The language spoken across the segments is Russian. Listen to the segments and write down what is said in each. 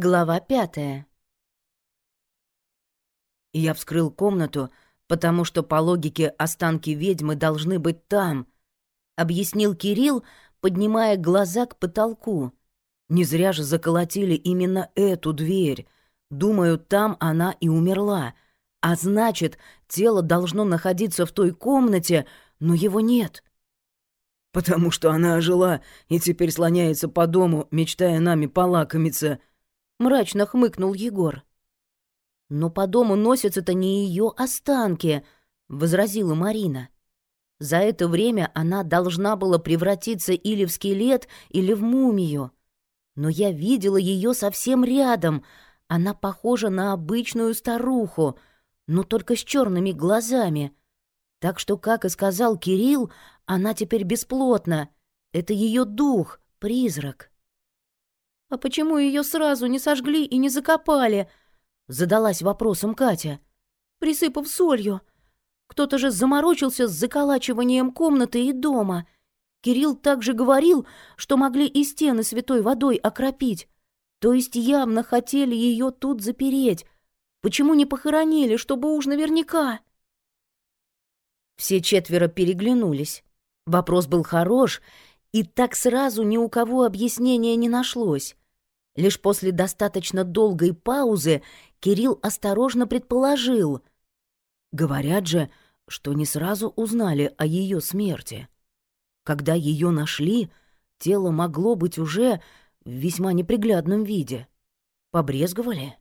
Глава пятая. Я вскрыл комнату, потому что по логике останки ведьмы должны быть там, объяснил Кирилл, поднимая глаза к потолку. Не зря же заколотили именно эту дверь. Думаю, там она и умерла. А значит, тело должно находиться в той комнате, но его нет. «Потому что она ожила и теперь слоняется по дому, мечтая нами полакомиться», — мрачно хмыкнул Егор. «Но по дому носятся-то не ее останки», — возразила Марина. «За это время она должна была превратиться или в скелет, или в мумию. Но я видела ее совсем рядом. Она похожа на обычную старуху, но только с черными глазами. Так что, как и сказал Кирилл, она теперь бесплотна. Это ее дух, призрак». «А почему ее сразу не сожгли и не закопали?» Задалась вопросом Катя. «Присыпав солью. Кто-то же заморочился с заколачиванием комнаты и дома. Кирилл также говорил, что могли и стены святой водой окропить. То есть явно хотели ее тут запереть. Почему не похоронили, чтобы уж наверняка?» Все четверо переглянулись. Вопрос был хорош, и так сразу ни у кого объяснения не нашлось. Лишь после достаточно долгой паузы Кирилл осторожно предположил. Говорят же, что не сразу узнали о ее смерти. Когда ее нашли, тело могло быть уже в весьма неприглядном виде. Побрезговали?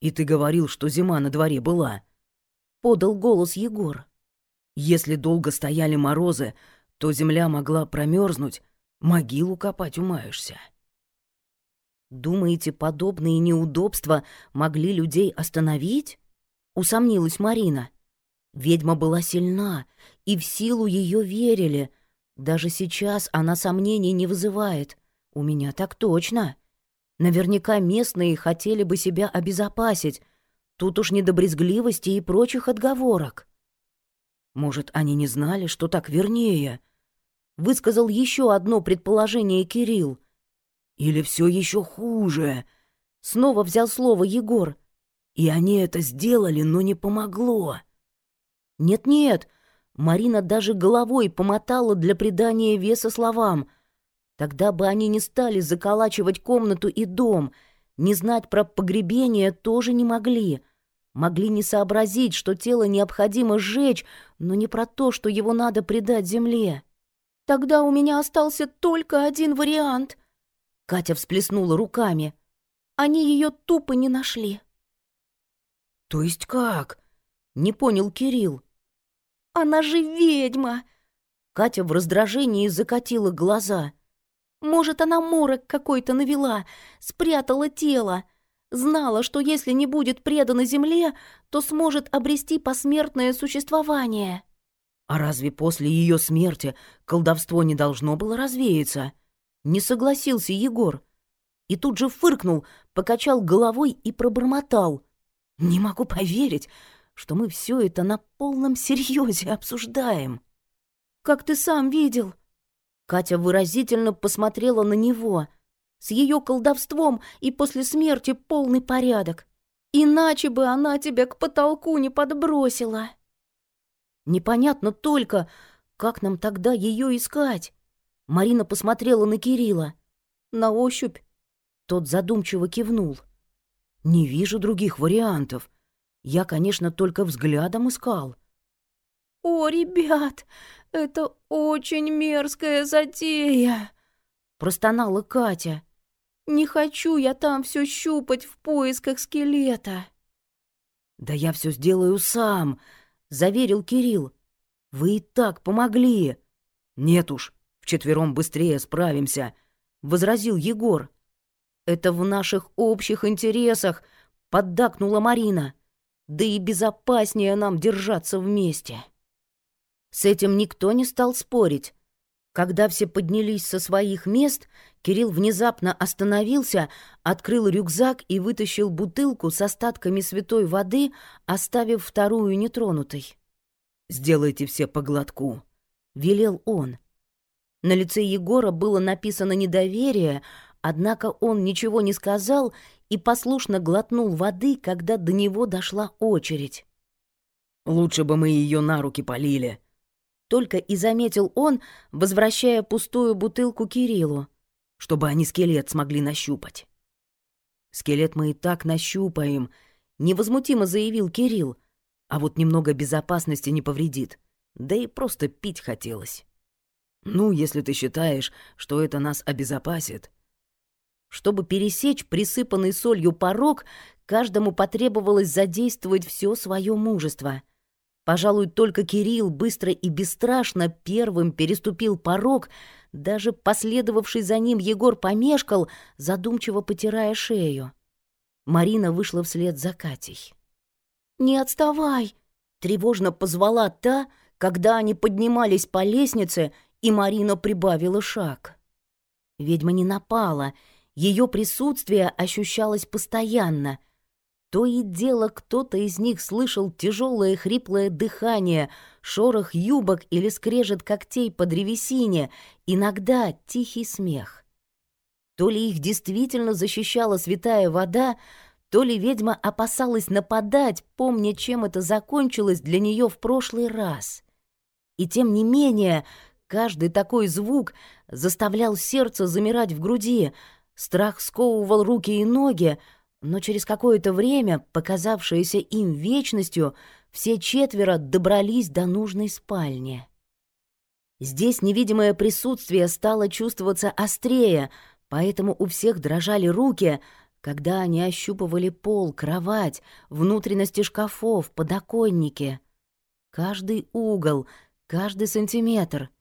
«И ты говорил, что зима на дворе была», — подал голос Егор. «Если долго стояли морозы, то земля могла промерзнуть, могилу копать умаешься». «Думаете, подобные неудобства могли людей остановить?» — усомнилась Марина. Ведьма была сильна, и в силу ее верили. Даже сейчас она сомнений не вызывает. У меня так точно. Наверняка местные хотели бы себя обезопасить. Тут уж не до брезгливости и прочих отговорок. «Может, они не знали, что так вернее?» — высказал еще одно предположение Кирилл. Или все еще хуже? Снова взял слово Егор. И они это сделали, но не помогло. Нет-нет, Марина даже головой помотала для придания веса словам. Тогда бы они не стали заколачивать комнату и дом. Не знать про погребение тоже не могли. Могли не сообразить, что тело необходимо сжечь, но не про то, что его надо предать земле. Тогда у меня остался только один вариант — Катя всплеснула руками. Они ее тупо не нашли. То есть как? Не понял Кирилл. Она же ведьма. Катя в раздражении закатила глаза. Может, она морок какой-то навела, спрятала тело. Знала, что если не будет предана земле, то сможет обрести посмертное существование. А разве после ее смерти колдовство не должно было развеяться? Не согласился Егор. И тут же фыркнул, покачал головой и пробормотал. «Не могу поверить, что мы все это на полном серьезе обсуждаем». «Как ты сам видел?» Катя выразительно посмотрела на него. С ее колдовством и после смерти полный порядок. Иначе бы она тебя к потолку не подбросила. Непонятно только, как нам тогда ее искать. Марина посмотрела на Кирилла. На ощупь. Тот задумчиво кивнул. «Не вижу других вариантов. Я, конечно, только взглядом искал». «О, ребят, это очень мерзкая затея!» Простонала Катя. «Не хочу я там все щупать в поисках скелета». «Да я все сделаю сам», — заверил Кирилл. «Вы и так помогли». «Нет уж, Вчетвером быстрее справимся», — возразил Егор. «Это в наших общих интересах», — поддакнула Марина. «Да и безопаснее нам держаться вместе». С этим никто не стал спорить. Когда все поднялись со своих мест, Кирилл внезапно остановился, открыл рюкзак и вытащил бутылку с остатками святой воды, оставив вторую нетронутой. «Сделайте все по глотку», — велел он. На лице Егора было написано недоверие, Однако он ничего не сказал и послушно глотнул воды, когда до него дошла очередь. «Лучше бы мы ее на руки полили», — только и заметил он, возвращая пустую бутылку Кириллу. «Чтобы они скелет смогли нащупать». «Скелет мы и так нащупаем», — невозмутимо заявил Кирилл. «А вот немного безопасности не повредит. Да и просто пить хотелось». «Ну, если ты считаешь, что это нас обезопасит», чтобы пересечь присыпанный солью порог, каждому потребовалось задействовать все свое мужество. Пожалуй, только Кирилл быстро и бесстрашно первым переступил порог, даже последовавший за ним Егор помешкал, задумчиво потирая шею. Марина вышла вслед за Катей. «Не отставай!» — тревожно позвала та, когда они поднимались по лестнице, и Марина прибавила шаг. Ведьма не напала — ее присутствие ощущалось постоянно. То и дело кто-то из них слышал тяжелое хриплое дыхание, шорох юбок или скрежет когтей по древесине, иногда тихий смех. То ли их действительно защищала святая вода, то ли ведьма опасалась нападать, помня, чем это закончилось для нее в прошлый раз. И тем не менее, каждый такой звук заставлял сердце замирать в груди, Страх сковывал руки и ноги, но через какое-то время, показавшееся им вечностью, все четверо добрались до нужной спальни. Здесь невидимое присутствие стало чувствоваться острее, поэтому у всех дрожали руки, когда они ощупывали пол, кровать, внутренности шкафов, подоконники. Каждый угол, каждый сантиметр —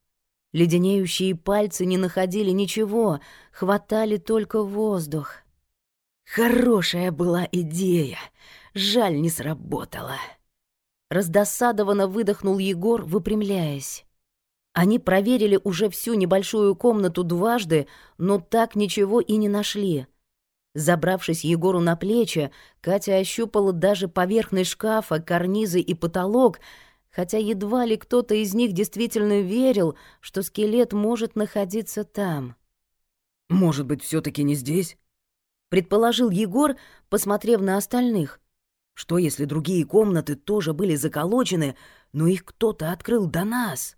Леденеющие пальцы не находили ничего, хватали только воздух. Хорошая была идея, жаль, не сработала. Раздосадованно выдохнул Егор, выпрямляясь. Они проверили уже всю небольшую комнату дважды, но так ничего и не нашли. Забравшись Егору на плечи, Катя ощупала даже поверхность шкафа, карнизы и потолок — хотя едва ли кто-то из них действительно верил, что скелет может находиться там. «Может быть, все таки не здесь?» — предположил Егор, посмотрев на остальных. «Что, если другие комнаты тоже были заколочены, но их кто-то открыл до нас?»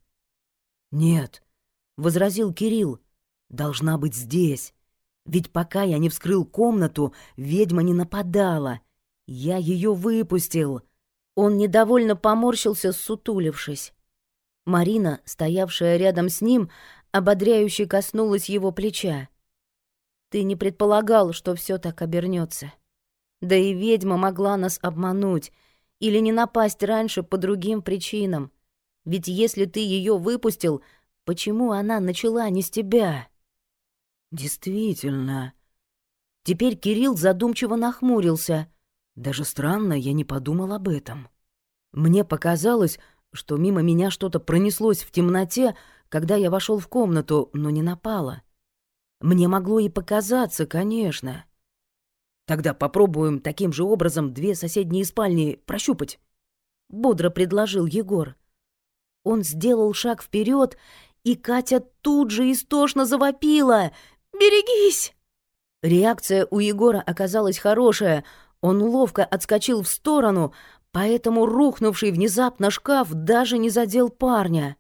«Нет», — возразил Кирилл, — «должна быть здесь. Ведь пока я не вскрыл комнату, ведьма не нападала. Я ее выпустил». Он недовольно поморщился, сутулившись. Марина, стоявшая рядом с ним, ободряюще коснулась его плеча. «Ты не предполагал, что все так обернется. Да и ведьма могла нас обмануть или не напасть раньше по другим причинам. Ведь если ты ее выпустил, почему она начала не с тебя?» «Действительно». Теперь Кирилл задумчиво нахмурился — даже странно, я не подумал об этом. Мне показалось, что мимо меня что-то пронеслось в темноте, когда я вошел в комнату, но не напало. Мне могло и показаться, конечно. Тогда попробуем таким же образом две соседние спальни прощупать. Бодро предложил Егор. Он сделал шаг вперед, и Катя тут же истошно завопила. «Берегись!» Реакция у Егора оказалась хорошая — он ловко отскочил в сторону, поэтому рухнувший внезапно шкаф даже не задел парня.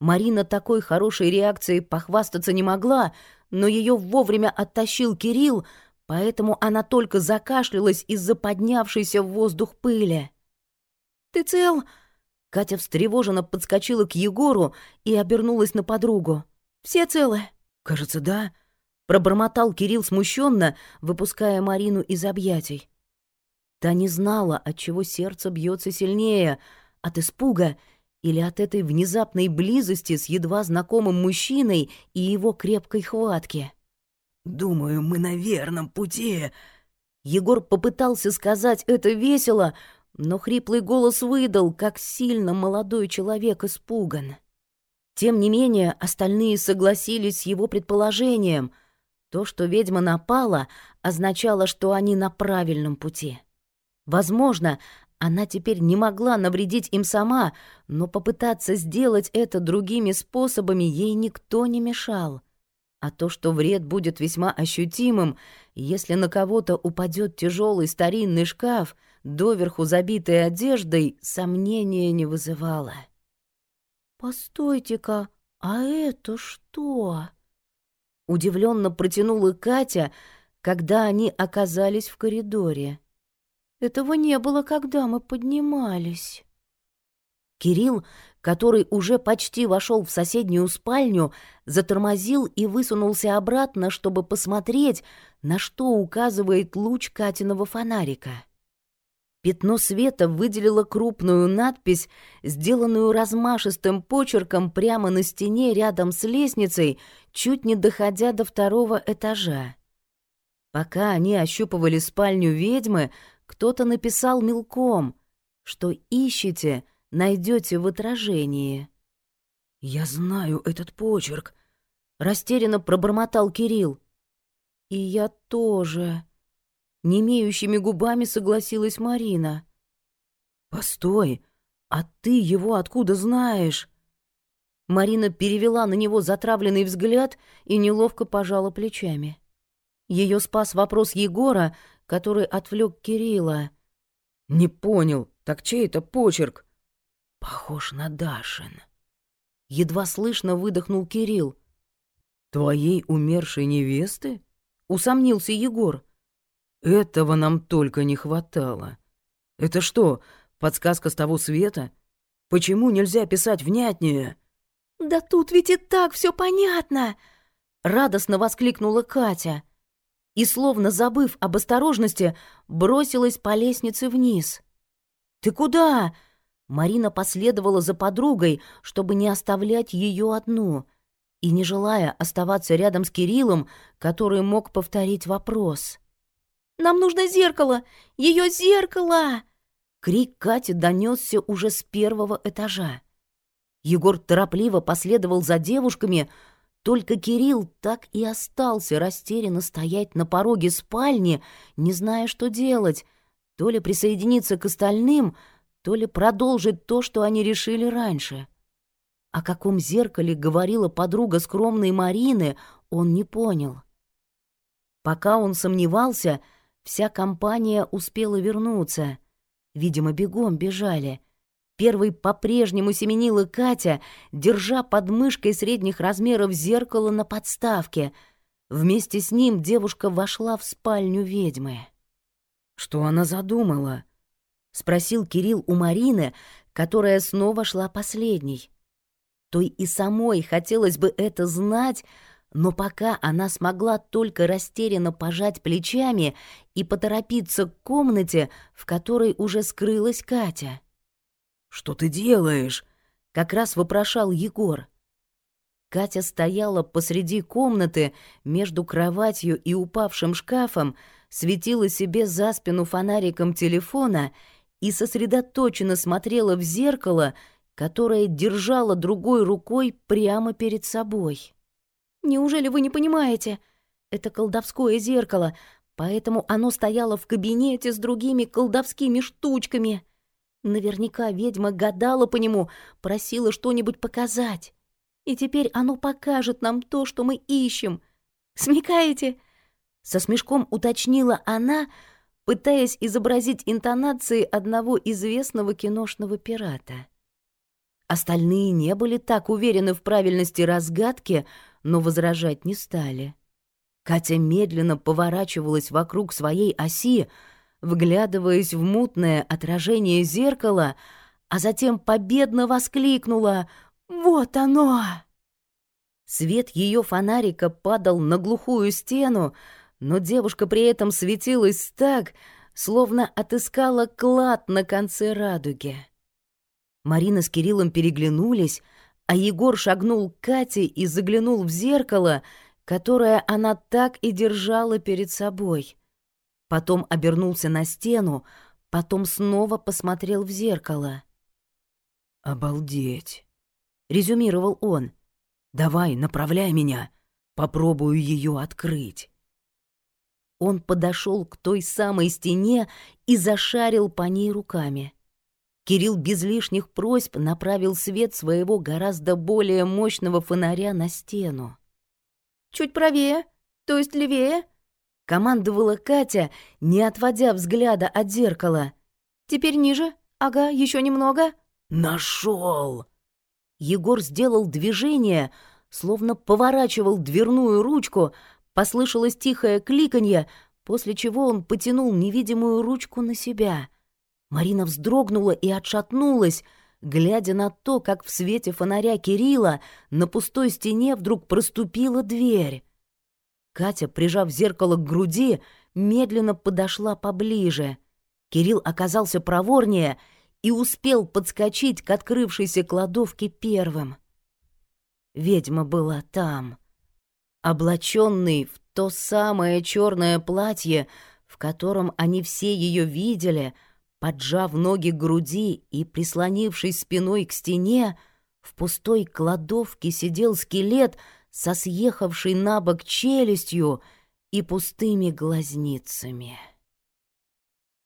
Марина такой хорошей реакцией похвастаться не могла, но ее вовремя оттащил Кирилл, поэтому она только закашлялась из-за поднявшейся в воздух пыли. «Ты цел?» Катя встревоженно подскочила к Егору и обернулась на подругу. «Все целы?» «Кажется, да», — пробормотал Кирилл смущенно, выпуская Марину из объятий. Та не знала, от чего сердце бьется сильнее, от испуга или от этой внезапной близости с едва знакомым мужчиной и его крепкой хватки. «Думаю, мы на верном пути». Егор попытался сказать это весело, но хриплый голос выдал, как сильно молодой человек испуган. Тем не менее, остальные согласились с его предположением. То, что ведьма напала, означало, что они на правильном пути. Возможно, она теперь не могла навредить им сама, но попытаться сделать это другими способами ей никто не мешал. А то, что вред будет весьма ощутимым, если на кого-то упадет тяжелый старинный шкаф, доверху забитый одеждой, сомнения не вызывало. «Постойте-ка, а это что?» Удивленно протянула Катя, когда они оказались в коридоре. «Этого не было, когда мы поднимались». Кирилл, который уже почти вошел в соседнюю спальню, затормозил и высунулся обратно, чтобы посмотреть, на что указывает луч Катиного фонарика. Пятно света выделило крупную надпись, сделанную размашистым почерком прямо на стене рядом с лестницей, чуть не доходя до второго этажа. Пока они ощупывали спальню ведьмы, кто-то написал мелком, что ищете — найдете в отражении». «Я знаю этот почерк», — растерянно пробормотал Кирилл. «И я тоже», — немеющими губами согласилась Марина. «Постой, а ты его откуда знаешь?» Марина перевела на него затравленный взгляд и неловко пожала плечами. Ее спас вопрос Егора, который отвлек Кирилла. «Не понял, так чей это почерк?» Похож на Дашин. Едва слышно выдохнул Кирилл. Твоей умершей невесты? Усомнился Егор. Этого нам только не хватало. Это что, подсказка с того света? Почему нельзя писать внятнее? Да тут ведь и так все понятно! Радостно воскликнула Катя. И, словно забыв об осторожности, бросилась по лестнице вниз. «Ты куда?» Марина последовала за подругой, чтобы не оставлять ее одну, и не желая оставаться рядом с Кириллом, который мог повторить вопрос. «Нам нужно зеркало! Ее зеркало!» Крик Кати донесся уже с первого этажа. Егор торопливо последовал за девушками, только Кирилл так и остался растерянно стоять на пороге спальни, не зная, что делать, то ли присоединиться к остальным — то ли продолжить то, что они решили раньше. О каком зеркале говорила подруга скромной Марины, он не понял. Пока он сомневался, вся компания успела вернуться. Видимо, бегом бежали. Первой по-прежнему семенила Катя, держа под мышкой средних размеров зеркало на подставке. Вместе с ним девушка вошла в спальню ведьмы. Что она задумала? — спросил Кирилл у Марины, которая снова шла последней. Той и самой хотелось бы это знать, но пока она смогла только растерянно пожать плечами и поторопиться к комнате, в которой уже скрылась Катя. «Что ты делаешь?» — как раз вопрошал Егор. Катя стояла посреди комнаты между кроватью и упавшим шкафом, светила себе за спину фонариком телефона — и сосредоточенно смотрела в зеркало, которое держала другой рукой прямо перед собой. «Неужели вы не понимаете? Это колдовское зеркало, поэтому оно стояло в кабинете с другими колдовскими штучками. Наверняка ведьма гадала по нему, просила что-нибудь показать. И теперь оно покажет нам то, что мы ищем. Смекаете?» Со смешком уточнила она, — пытаясь изобразить интонации одного известного киношного пирата. Остальные не были так уверены в правильности разгадки, но возражать не стали. Катя медленно поворачивалась вокруг своей оси, вглядываясь в мутное отражение зеркала, а затем победно воскликнула «Вот оно!». Свет ее фонарика падал на глухую стену, но девушка при этом светилась так, словно отыскала клад на конце радуги. Марина с Кириллом переглянулись, а Егор шагнул к Кате и заглянул в зеркало, которое она так и держала перед собой. Потом обернулся на стену, потом снова посмотрел в зеркало. «Обалдеть!» — резюмировал он. «Давай, направляй меня, попробую ее открыть». Он подошел к той самой стене и зашарил по ней руками. Кирилл без лишних просьб направил свет своего гораздо более мощного фонаря на стену. чуть правее, то есть левее», — командовала Катя, не отводя взгляда от зеркала. «Теперь ниже, ага, еще немного». Нашел! Егор сделал движение, словно поворачивал дверную ручку, послышалось тихое кликанье, после чего он потянул невидимую ручку на себя. Марина вздрогнула и отшатнулась, глядя на то, как в свете фонаря Кирилла на пустой стене вдруг проступила дверь. Катя, прижав зеркало к груди, медленно подошла поближе. Кирилл оказался проворнее и успел подскочить к открывшейся кладовке первым. Ведьма была там, облаченный в то самое черное платье, в котором они все ее видели — Поджав ноги к груди и прислонившись спиной к стене, в пустой кладовке сидел скелет со съехавшей на бок челюстью и пустыми глазницами.